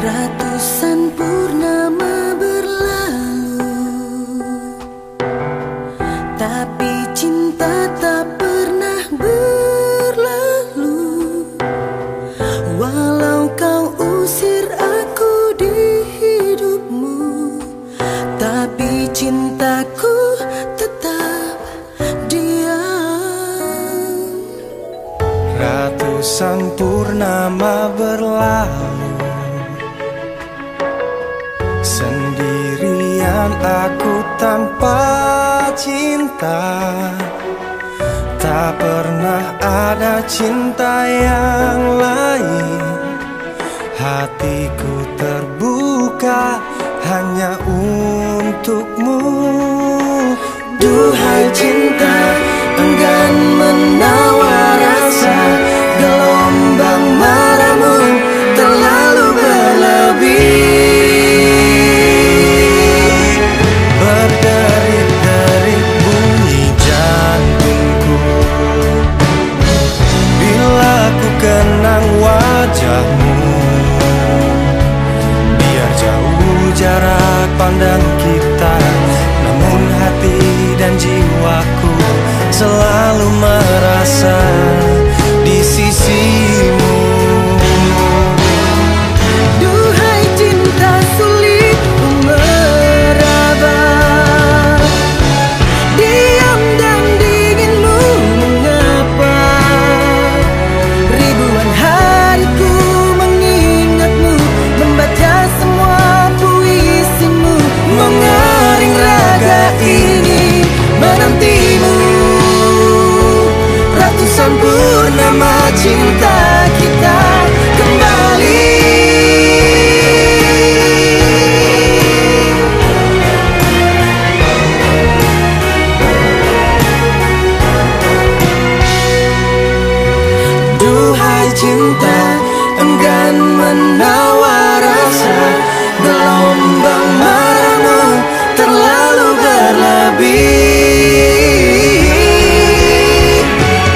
Ratusan purnama berlalu. Tapi cinta tak pernah berlalu. Walau kau usir aku di hidupmu Tapi cintaku tetap diam. Ratusan purnama berlalu Sendirian aku tanpa cinta. Tak pernah ada cinta yang lain. Hatiku terbuka hanya untukmu pandang kita Namun hati dan jiwaku Selalu merasa di sisimu enggan menawar rasa Gelombang marahmu terlalu berlebih.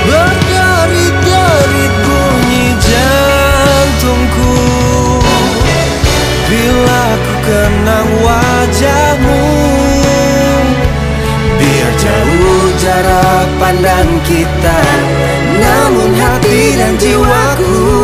Berderit-derit bunyi jantungku. Bila ku kenang wajahmu Biar jauh jarak pandang kita Namun hati dan jiwaku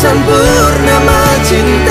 sempurna cinta.